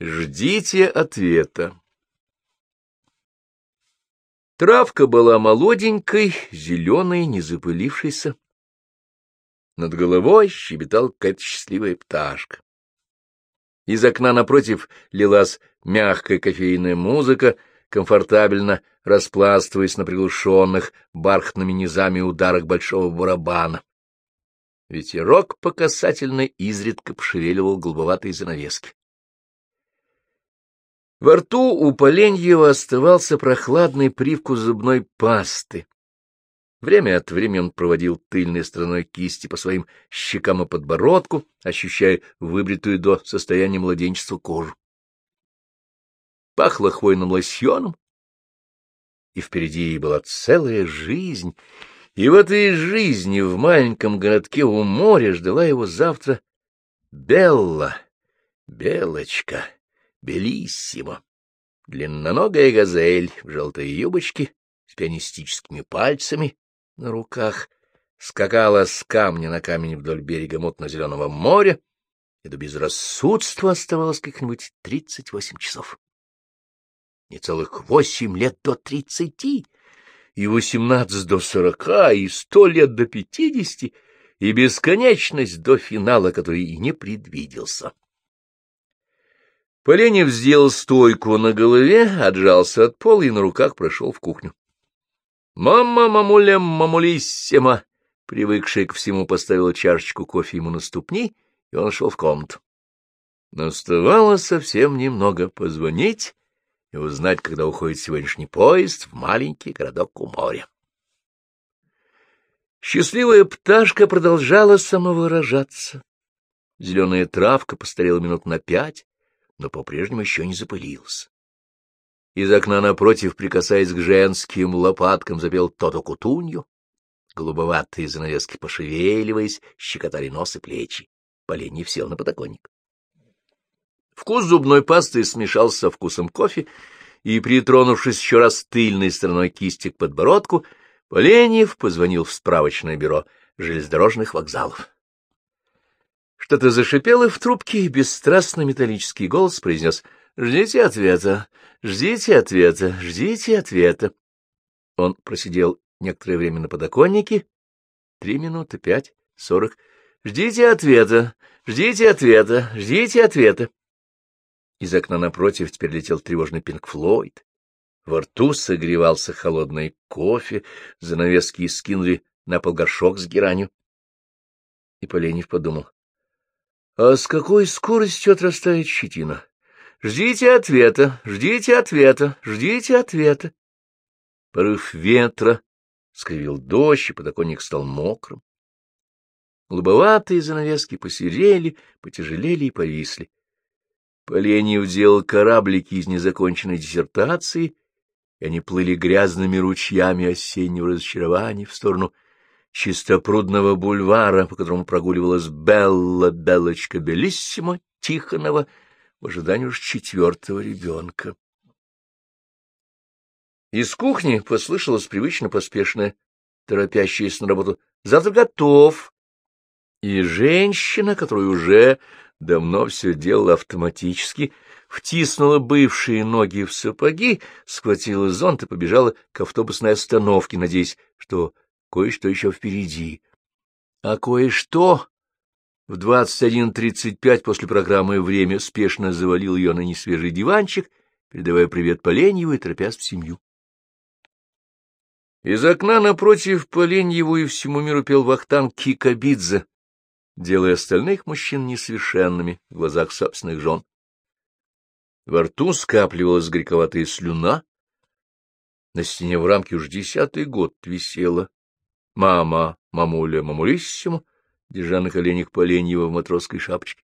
Ждите ответа. Травка была молоденькой, зеленой, не запылившейся. Над головой щебетал какая-то счастливая пташка. Из окна напротив лилась мягкая кофейная музыка, комфортабельно распластываясь на приглушенных бархатными низами ударах большого барабана. Ветерок по касательной изредка пошевеливал голубоватые занавески. Во рту у Поленьева оставался прохладный привкус зубной пасты. Время от времени он проводил тыльной стороной кисти по своим щекам и подбородку, ощущая выбритую до состояния младенчества кожу. Пахло хвойным лосьоном, и впереди была целая жизнь, и в этой жизни в маленьком городке у моря ждала его завтра Белла, Белочка, Белиссимо, длинноногая газель в желтой юбочке с пианистическими пальцами на руках, скакала с камня на камень вдоль берега мутно-зеленого моря, и до безрассудства оставалось как-нибудь тридцать восемь часов. Не целых восемь лет до тридцати — и восемнадцать до сорока, и сто лет до пятидесяти, и бесконечность до финала, который и не предвиделся. Поленев сделал стойку на голове, отжался от пола и на руках прошел в кухню. «Мама, мамуля, мамулиссима!» Привыкшая к всему, поставила чашечку кофе ему на ступни, и он шел в комнату. Но оставалось совсем немного позвонить и узнать, когда уходит сегодняшний поезд в маленький городок у моря. Счастливая пташка продолжала самовыражаться. Зеленая травка постарела минут на пять, но по-прежнему еще не запылилась. Из окна напротив, прикасаясь к женским лопаткам, запел Тото Кутунью. Голубоватые занавески пошевеливаясь, щекотали нос и плечи. Поленьев сел на подоконник. Вкус зубной пасты смешался со вкусом кофе, и, притронувшись еще раз тыльной стороной кисти к подбородку, Поленьев позвонил в справочное бюро железнодорожных вокзалов. Что-то зашипело в трубке, и бесстрастно металлический голос произнес «Ждите ответа, ждите ответа, ждите ответа». Он просидел некоторое время на подоконнике, три минуты, пять, сорок. «Ждите ответа, ждите ответа, ждите ответа». Из окна напротив теперь летел тревожный Пинк Флойд. Во рту согревался холодный кофе, занавески скинули на пол горшок с геранью. И Поленев подумал, а с какой скоростью отрастает щетина? Ждите ответа, ждите ответа, ждите ответа. Порыв ветра скривил дождь, и подоконник стал мокрым. Голубоватые занавески посерели, потяжелели и повисли. Поленьев делал кораблики из незаконченной диссертации, и они плыли грязными ручьями осеннего разочарования в сторону чистопрудного бульвара, по которому прогуливалась Белла, Белочка Белиссимо, Тихонова, в ожидании уж четвертого ребенка. Из кухни послышалось привычно поспешное, торопящееся на работу «Завтра готов!» И женщина, которая уже давно все делала автоматически, втиснула бывшие ноги в сапоги, схватила зонт и побежала к автобусной остановке, надеясь, что кое-что еще впереди. А кое-что в 21.35 после программы «Время» спешно завалил ее на несвежий диванчик, передавая привет Поленьеву и торопясь в семью. Из окна напротив Поленьеву и всему миру пел Вахтанг Кикабидзе, делая остальных мужчин несовершенными в глазах собственных жен. Во рту скапливалась горьковатая слюна. На стене в рамке уж десятый год висела мама, мамуля, мамулиссимо, держа на коленях Поленьева в матросской шапочке.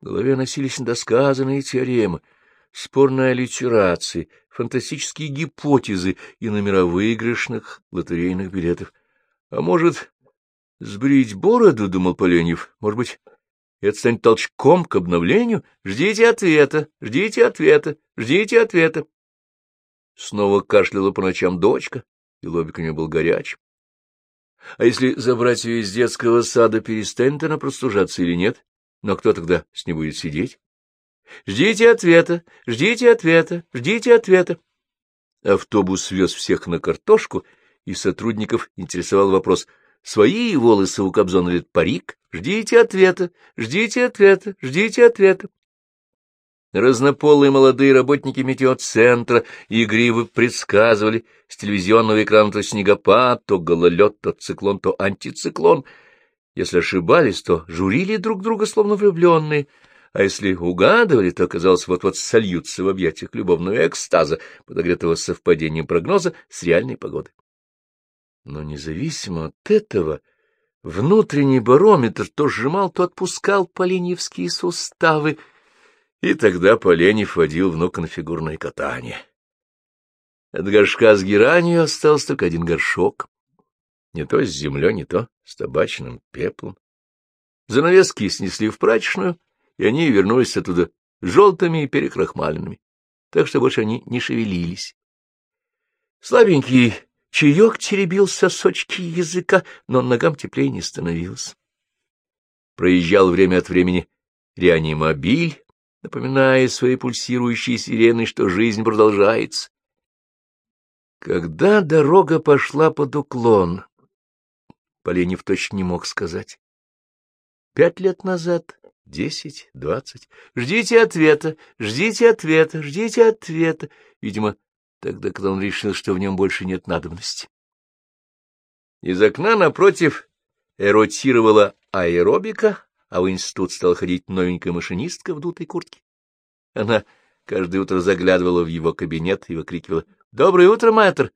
В голове носились недосказанные теоремы, спорные аллитерации, фантастические гипотезы и номера выигрышных лотерейных билетов. А может, Сбрить бороду, — думал Поленьев, — может быть, это станет толчком к обновлению? Ждите ответа, ждите ответа, ждите ответа. Снова кашляла по ночам дочка, и лобик у нее был горячим. А если забрать ее из детского сада, перестанет она простужаться или нет? Но кто тогда с ней будет сидеть? Ждите ответа, ждите ответа, ждите ответа. Автобус вез всех на картошку, и сотрудников интересовал вопрос, свои волосы у Кобзона или парик? Ждите ответа, ждите ответа, ждите ответа. Разнополые молодые работники метеоцентра игриво предсказывали с телевизионного экрана то снегопад, то гололед, то циклон, то антициклон. Если ошибались, то журили друг друга, словно влюбленные, а если угадывали, то, казалось, вот-вот сольются в объятиях любовного экстаза, подогретого совпадением прогноза с реальной погодой. Но независимо от этого, внутренний барометр то сжимал, то отпускал поленьевские суставы, и тогда Поленев водил внука на фигурное катание. От горшка с геранью остался только один горшок. Не то с землей, не то с табачным пеплом. Занавески снесли в прачечную, и они вернулись оттуда желтыми и перекрахмаленными, так что больше они не шевелились. Слабенький чаек теребил сосочки языка, но ногам теплее не становилось. Проезжал время от времени реанимобиль, напоминая своей пульсирующей сиреной, что жизнь продолжается. Когда дорога пошла под уклон, Поленев точно не мог сказать. Пять лет назад, десять, двадцать. Ждите ответа, ждите ответа, ждите ответа. Видимо, тогда, когда он решил, что в нем больше нет надобности. Из окна напротив эротировала аэробика, а в институт стала ходить новенькая машинистка в дутой куртке. Она каждое утро заглядывала в его кабинет и выкрикивала «Доброе утро, мэтр!»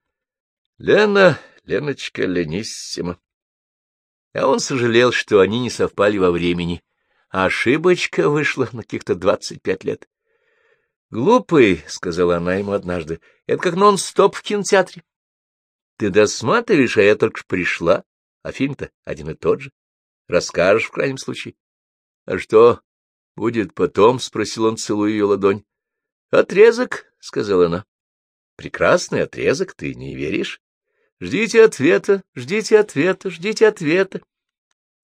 «Лена, Леночка, Лениссима!» А он сожалел, что они не совпали во времени, а ошибочка вышла на каких-то двадцать пять лет. «Глупый», — сказала она ему однажды, — «это как нон-стоп в кинотеатре. Ты досматриваешь, а я только пришла, а фильм-то один и тот же. Расскажешь в крайнем случае». «А что будет потом?» — спросил он, целуя ее ладонь. «Отрезок», — сказала она. «Прекрасный отрезок, ты не веришь? Ждите ответа, ждите ответа, ждите ответа».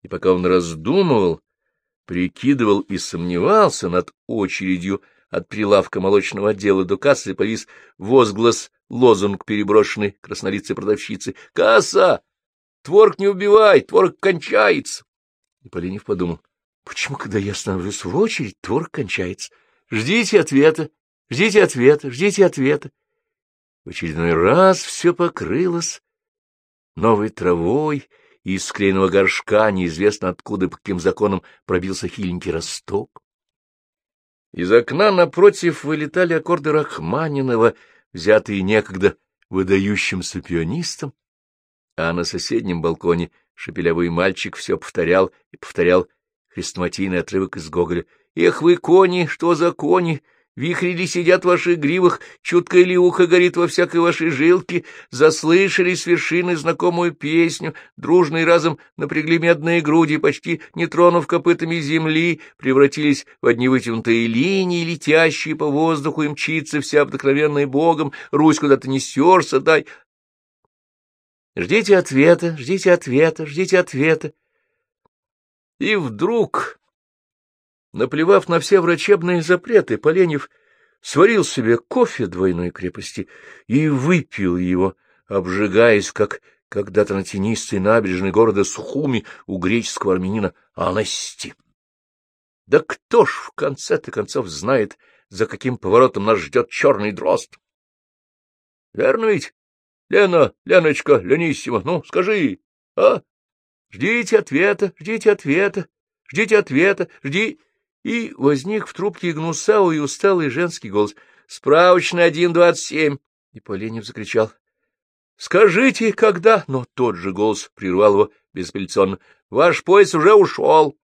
И пока он раздумывал, прикидывал и сомневался над очередью от прилавка молочного отдела до кассы, повис возглас, лозунг, переброшенный краснолицей продавщицы. «Касса! Творог не убивай, творог кончается!» И Поленев подумал, почему, когда я становлюсь в очередь, творог кончается? Ждите ответа, ждите ответа, ждите ответа. В очередной раз все покрылось новой травой, и из склеенного горшка неизвестно откуда по каким законам пробился хиленький росток. Из окна напротив вылетали аккорды Рахманинова, взятые некогда выдающимся пианистом, а на соседнем балконе шепелявый мальчик все повторял и повторял хрестоматийный отрывок из Гоголя. «Эх вы, кони, что за кони! Вихри ли сидят в ваших гривах, чуткое ли ухо горит во всякой вашей жилке, заслышали с вершины знакомую песню, дружный разом напрягли медные груди, почти не тронув копытами земли, превратились в одни вытянутые линии, летящие по воздуху и мчится вся обыкновенная Богом, Русь куда-то несешься, дай... Ждите ответа, ждите ответа, ждите ответа. И вдруг, наплевав на все врачебные запреты, Поленев сварил себе кофе двойной крепости и выпил его, обжигаясь, как когда-то на тенистой набережной города Сухуми у греческого армянина Анасти. Да кто ж в конце-то концов знает, за каким поворотом нас ждет черный дрозд? Верно ведь? Лена, Леночка, Лениссима, ну, скажи, а? Ждите ответа, ждите ответа, ждите ответа, жди... И возник в трубке гнусавый и усталый женский голос. «Справочный один двадцать семь!» И Поленев закричал. «Скажите, когда?» Но тот же голос прервал его безапелляционно. «Ваш поезд уже ушел!»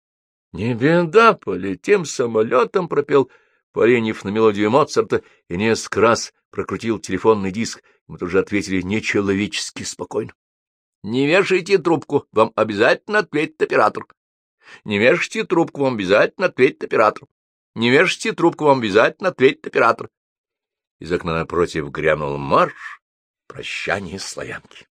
«Не беда, полетим самолетом!» — пропел Поленев на мелодию Моцарта и несколько раз прокрутил телефонный диск. Ему тут ответили нечеловечески спокойно. Не вешайте трубку, вам обязательно ответит оператор. Не вешайте трубку, вам обязательно ответит оператор. Не вешайте трубку, вам обязательно ответит оператор. Из окна напротив грянул марш прощание славянки.